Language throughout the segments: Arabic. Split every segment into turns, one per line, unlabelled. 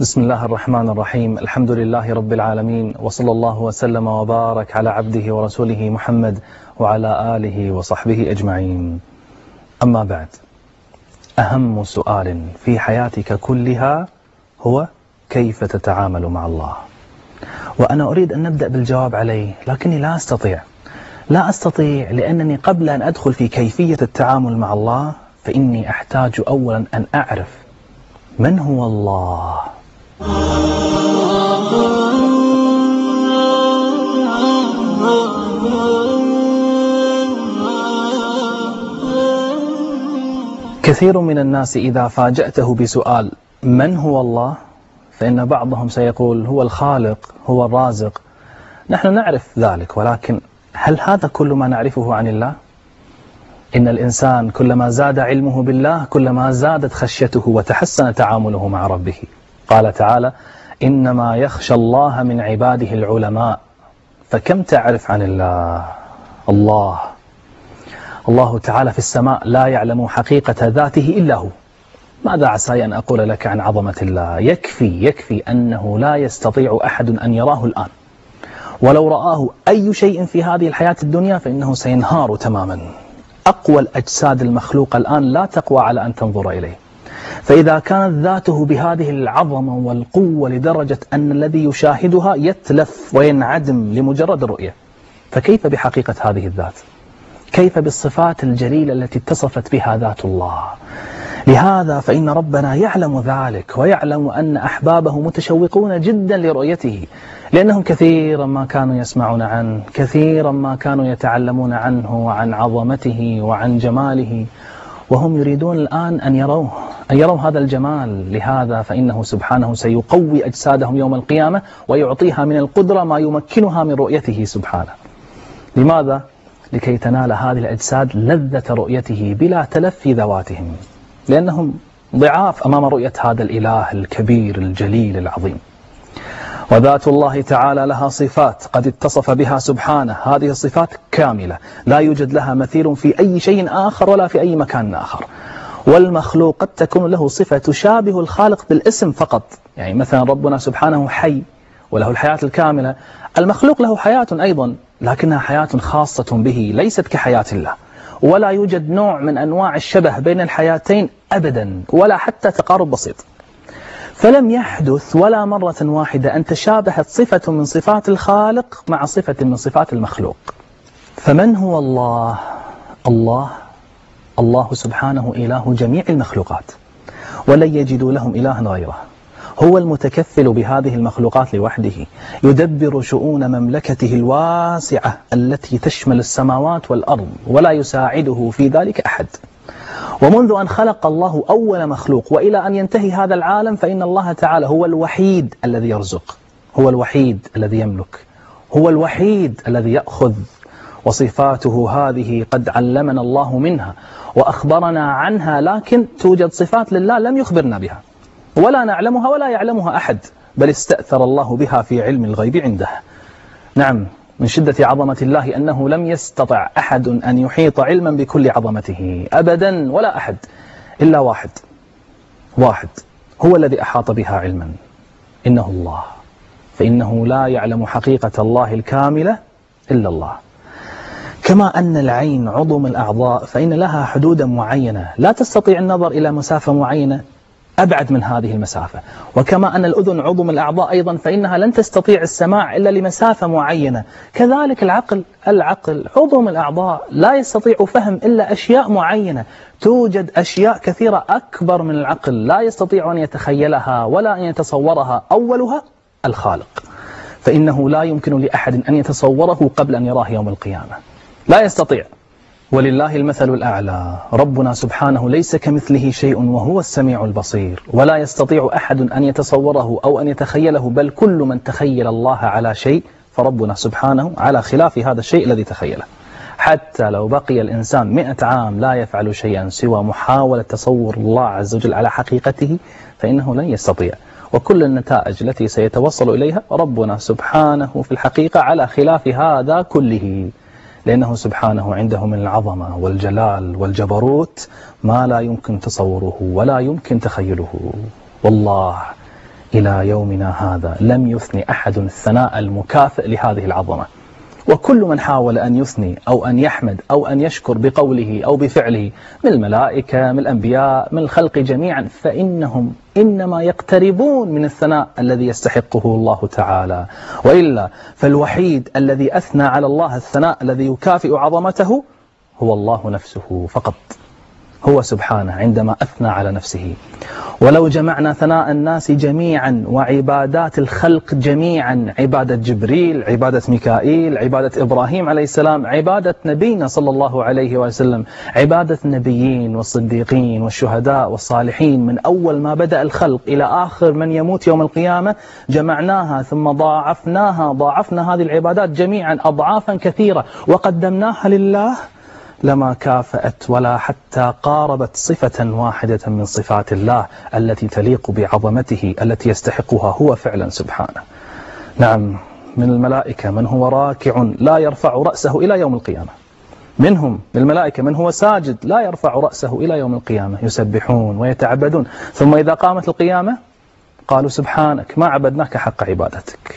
بسم الله الرحمن الرحيم الحمد لله رب العالمين وصلى الله وسلم وبارك على عبده ورسوله محمد وعلى آله وصحبه أجمعين أما بعد أهم سؤال في حياتك كلها هو كيف تتعامل مع الله وأنا أريد أن نبدأ بالجواب عليه لكني لا أستطيع لا أستطيع لأنني قبل أن أدخل في كيفية التعامل مع الله فإني أحتاج أولا أن أعرف من هو الله كثير من الناس إذا فاجأته بسؤال من هو الله? فإن بعضهم سيقول هو الخالق هو الرازق. نحن نعرف ذلك ولكن هل هذا كل ما نعرفه عن الله؟ إن الإنسان كلما زاد علمه بالله كلما زادت خشيته وتحسن تعامله مع ربه. قال تعالى إنما يخشى الله من عباده العلماء. فكم تعرف عن الله؟ الله. الله تعالى في السماء لا يعلم حقيقة ذاته إلا هو. ماذا عساي أن أقول لك عن عظمة الله؟ يكفي يكفي أنه لا يستطيع أحد أن يراه الآن. ولو رآه أي شيء في هذه الحياة الدنيا فإنه سينهار تماما. أقوى الأجساد المخلوقة الآن لا تقوى على أن تنظر إليه. فإذا كانت ذاته بهذه العظمة والقوة لدرجة أن الذي يشاهدها يتلف وينعدم لمجرد الرؤية فكيف بحقيقة هذه الذات؟ كيف بالصفات الجليلة التي اتصفت بها ذات الله؟ لهذا فإن ربنا يعلم ذلك ويعلم أن أحبابه متشوقون جدا لرؤيته لأنهم كثيرا ما كانوا يسمعون عنه كثيرا ما كانوا يتعلمون عنه وعن عظمته وعن جماله. وهم يريدون الآن أن يروه أن يروا هذا الجمال. لهذا فإنه سبحانه سيقوي أجسادهم يوم القيامة ويعطيها من القدرة ما يمكنها من رؤيته سبحانه. لماذا؟ لكي تنال هذه الأجساد لذة رؤيته بلا تلفي ذواتهم لأنهم ضعاف أمام رؤية هذا الإله الكبير الجليل العظيم. وذات الله تعالى لها صفات قد اتصف بها سبحانه. هذه الصفات كاملة. لا يوجد لها مثيل في أي شيء آخر ولا في أي مكان آخر. والمخلوق قد تكون له صفة تشابه الخالق بالاسم فقط. يعني مثلا ربنا سبحانه حي وله الحياة الكاملة. المخلوق له حياة أيضا لكنها حياة خاصة به ليست كحياة الله. ولا يوجد نوع من أنواع الشبه بين الحياتين أبدا ولا حتى تقارب بسيط. فلم يحدث ولا مرة واحدة أن تشابهت صفة من صفات الخالق مع صفة من صفات المخلوق. فمن هو الله؟ الله الله سبحانه إله جميع المخلوقات. ولن يجدوا لهم إلها غيره. هو المتكفل بهذه المخلوقات لوحده. يدبر شؤون مملكته الواسعة التي تشمل السماوات والأرض ولا يساعده في ذلك أحد. ومنذ أن خلق الله أول مخلوق وإلى أن ينتهي هذا العالم فإن الله تعالى هو الوحيد الذي يرزق هو الوحيد الذي يملك هو الوحيد الذي يأخذ. وصفاته هذه قد علمنا الله منها وأخبرنا عنها لكن توجد صفات لله لم يخبرنا بها ولا نعلمها ولا يعلمها أحد بل استأثر الله بها في علم الغيب عنده. نعم. من شدة عظمة الله أنه لم يستطع أحد أن يحيط علما بكل عظمته. أبدا ولا أحد إلا واحد. واحد. هو الذي أحاط بها علما. إنه الله. فإنه لا يعلم حقيقة الله الكاملة إلا الله. كما أن العين عضو من الأعضاء فإن لها حدودا معينة. لا تستطيع النظر إلى مسافة معينة. أبعد من هذه المسافة. وكما أن الأذن عضو من الأعضاء أيضا فإنها لن تستطيع السماع إلا لمسافة معينة. كذلك العقل العقل عضو من الأعضاء لا يستطيع فهم إلا أشياء معينة. توجد أشياء كثيرة أكبر من العقل لا يستطيع أن يتخيلها ولا أن يتصورها. أولها الخالق. فإنه لا يمكن لأحد أن يتصوره قبل أن يراه يوم القيامة. لا يستطيع. ولله المثل الأعلى. ربنا سبحانه ليس كمثله شيء وهو السميع البصير. ولا يستطيع أحد أن يتصوره أو أن يتخيله بل كل من تخيل الله على شيء فربنا سبحانه على خلاف هذا الشيء الذي تخيله. حتى لو بقي الإنسان مئة عام لا يفعل شيئا سوى محاولة تصور الله عز وجل على حقيقته فإنه لن يستطيع. وكل النتائج التي سيتوصل إليها ربنا سبحانه في الحقيقة على خلاف هذا كله. لأنه سبحانه عنده من العظمة والجلال والجبروت ما لا يمكن تصوره ولا يمكن تخيله. والله إلى يومنا هذا لم يثني أحد الثناء المكافئ لهذه العظمة. وكل من حاول أن يثني أو أن يحمد أو أن يشكر بقوله أو بفعله من الملائكة من الأنبياء من الخلق جميعا فإنهم إنما يقتربون من الثناء الذي يستحقه الله تعالى. وإلا فالوحيد الذي أثنى على الله الثناء الذي يكافئ عظمته هو الله نفسه فقط. هو سبحانه عندما أثنى على نفسه. ولو جمعنا ثناء الناس جميعا وعبادات الخلق جميعا عبادة جبريل عبادة ميكائيل عبادة إبراهيم عليه السلام عبادة نبينا صلى الله عليه وسلم عبادة النبيين والصديقين والشهداء والصالحين من أول ما بدأ الخلق إلى آخر من يموت يوم القيامة جمعناها ثم ضاعفناها ضاعفنا هذه العبادات جميعا أضعافا كثيرة وقدمناها لله لما كافأت ولا حتى قاربت صفة واحدة من صفات الله التي تليق بعظمته التي يستحقها هو فعلا سبحانه. نعم من الملائكة من هو راكع لا يرفع رأسه إلى يوم القيامة. منهم من الملائكة من هو ساجد لا يرفع رأسه إلى يوم القيامة. يسبحون ويتعبدون. ثم إذا قامت القيامة قالوا سبحانك ما عبدناك حق عبادتك.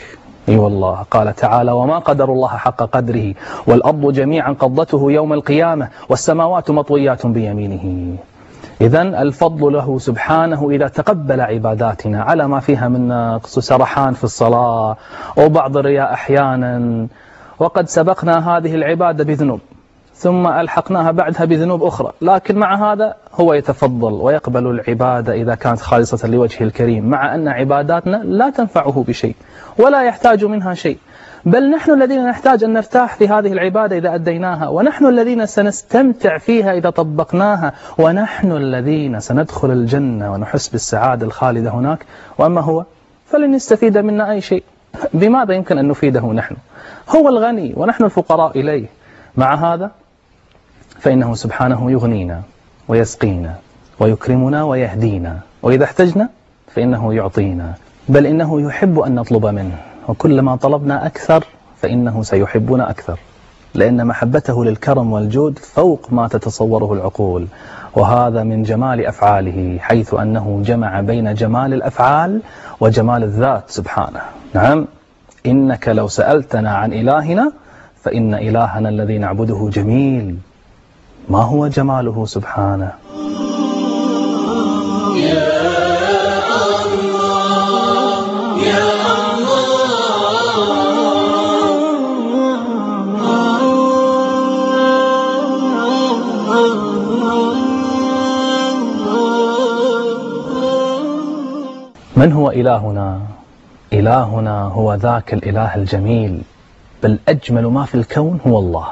إي والله. قال تعالى وما قدر الله حق قدره والأرض جميعا قبضته يوم القيامة والسماوات مطويات بيمينه. إذا الفضل له سبحانه إذا تقبل عباداتنا على ما فيها من نقص سرحان في الصلاة وبعض الرياء أحيانا. وقد سبقنا هذه العبادة بذنوب ثم ألحقناها بعدها بذنوب أخرى. لكن مع هذا هو يتفضل ويقبل العبادة إذا كانت خالصة لوجهه الكريم مع أن عباداتنا لا تنفعه بشيء. ولا يحتاج منها شيء. بل نحن الذين نحتاج أن نرتاح في هذه العبادة إذا أديناها ونحن الذين سنستمتع فيها إذا طبقناها ونحن الذين سندخل الجنة ونحس بالسعادة الخالدة هناك. وأما هو فلن يستفيد منا أي شيء. بماذا يمكن أن نفيده نحن؟ هو الغني ونحن الفقراء إليه. مع هذا فإنه سبحانه يغنينا ويسقينا ويكرمنا ويهدينا وإذا احتجنا فإنه يعطينا. بل إنه يحب أن نطلب منه وكلما طلبنا أكثر فإنه سيحبنا أكثر لأن محبته للكرم والجود فوق ما تتصوره العقول وهذا من جمال أفعاله حيث أنه جمع بين جمال الأفعال وجمال الذات سبحانه. نعم إنك لو سألتنا عن إلهنا فإن إلهنا الذي نعبده جميل. ما هو جماله سبحانه؟ من هو إلهنا؟ إلهنا هو ذاك الإله الجميل بل أجمل ما في الكون هو الله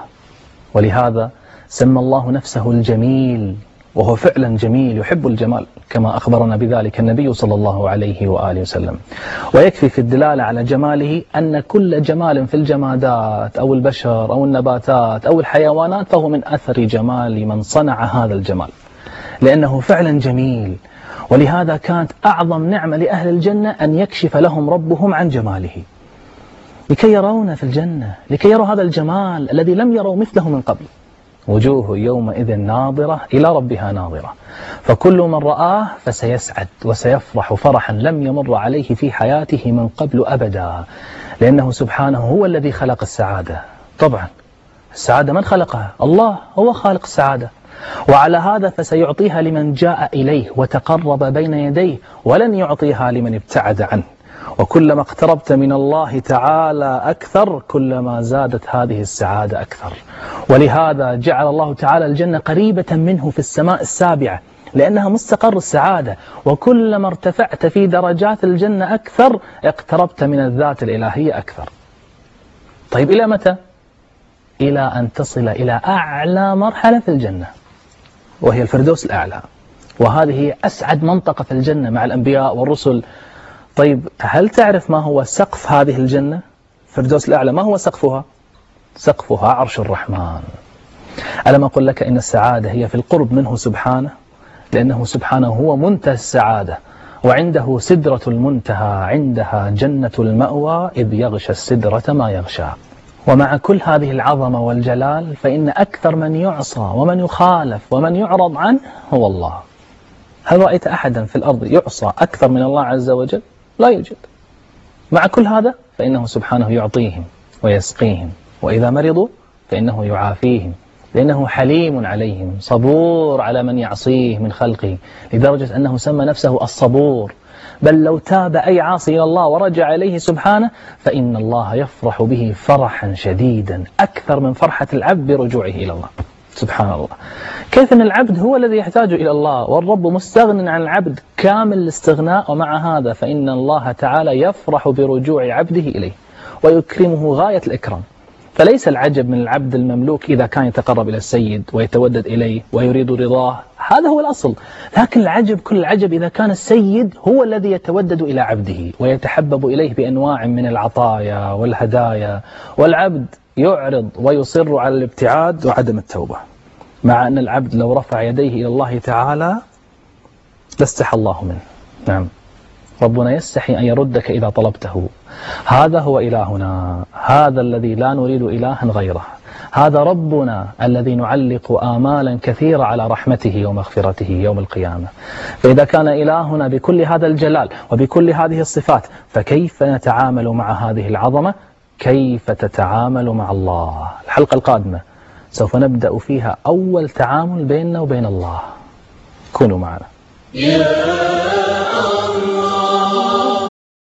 ولهذا سمى الله نفسه الجميل وهو فعلا جميل يحب الجمال كما أخبرنا بذلك النبي صلى الله عليه وآله وسلم. ويكفي في الدلالة على جماله أن كل جمال في الجمادات أو البشر أو النباتات أو الحيوانات فهو من أثر جمال من صنع هذا الجمال. لأنه فعلا جميل. ولهذا كانت أعظم نعمة لأهل الجنة أن يكشف لهم ربهم عن جماله. لكي يرون في الجنة لكي يروا هذا الجمال الذي لم يروا مثله من قبل. وجوه يومئذ ناظرة إلى ربها ناظرة. فكل من رآه فسيسعد وسيفرح فرحا لم يمر عليه في حياته من قبل أبدا. لأنه سبحانه هو الذي خلق السعادة. طبعا السعادة من خلقها؟ الله هو خالق السعادة. وعلى هذا فسيعطيها لمن جاء إليه وتقرب بين يديه ولن يعطيها لمن ابتعد عنه. وكلما اقتربت من الله تعالى أكثر كلما زادت هذه السعادة أكثر. ولهذا جعل الله تعالى الجنة قريبة منه في السماء السابعة لأنها مستقر السعادة. وكلما ارتفعت في درجات الجنة أكثر اقتربت من الذات الإلهية أكثر. طيب إلى متى؟ إلى أن تصل إلى أعلى مرحلة في الجنة وهي الفردوس الأعلى. وهذه أسعد منطقة في الجنة مع الأنبياء والرسل طيب هل تعرف ما هو سقف هذه الجنة؟ فردوس الأعلى ما هو سقفها؟ سقفها عرش الرحمن. ألم أقول لك إن السعادة هي في القرب منه سبحانه؟ لأنه سبحانه هو منتهى السعادة وعنده سدرة المنتهى عندها جنة المأوى إذ يغشى السدرة ما يغشى. ومع كل هذه العظمة والجلال فإن أكثر من يعصى ومن يخالف ومن يعرض عنه هو الله. هل رأيت أحدا في الأرض يعصى أكثر من الله عز وجل؟ لا يوجد. مع كل هذا فإنه سبحانه يعطيهم ويسقيهم وإذا مرضوا فإنه يعافيهم لأنه حليم عليهم صبور على من يعصيه من خلقه لدرجة أنه سمى نفسه الصبور. بل لو تاب أي عاصي إلى الله ورجع إليه سبحانه فإن الله يفرح به فرحا شديدا أكثر من فرحة العبد برجوعه إلى الله. سبحان الله. كيف أن العبد هو الذي يحتاج إلى الله؟ والرب مستغن عن العبد كامل الاستغناء ومع هذا فإن الله تعالى يفرح برجوع عبده إليه ويكرمه غاية الإكرام. فليس العجب من العبد المملوك إذا كان يتقرب إلى السيد ويتودد إليه ويريد رضاه هذا هو الأصل. لكن العجب كل العجب إذا كان السيد هو الذي يتودد إلى عبده ويتحبب إليه بأنواع من العطايا والهدايا والعبد يعرض ويصر على الابتعاد وعدم التوبة مع أن العبد لو رفع يديه إلى الله تعالى لاستحى الله منه. نعم. ربنا يستحي أن يردك إذا طلبته. هذا هو إلهنا. هذا الذي لا نريد إلها غيره. هذا ربنا الذي نعلق آمالا كثيرة على رحمته ومغفرته يوم القيامة. فإذا كان إلهنا بكل هذا الجلال وبكل هذه الصفات فكيف نتعامل مع هذه العظمة؟ كيف تتعامل مع الله؟ الحلقة القادمة سوف نبدأ فيها أول تعامل بيننا وبين الله. كونوا معنا. يا الله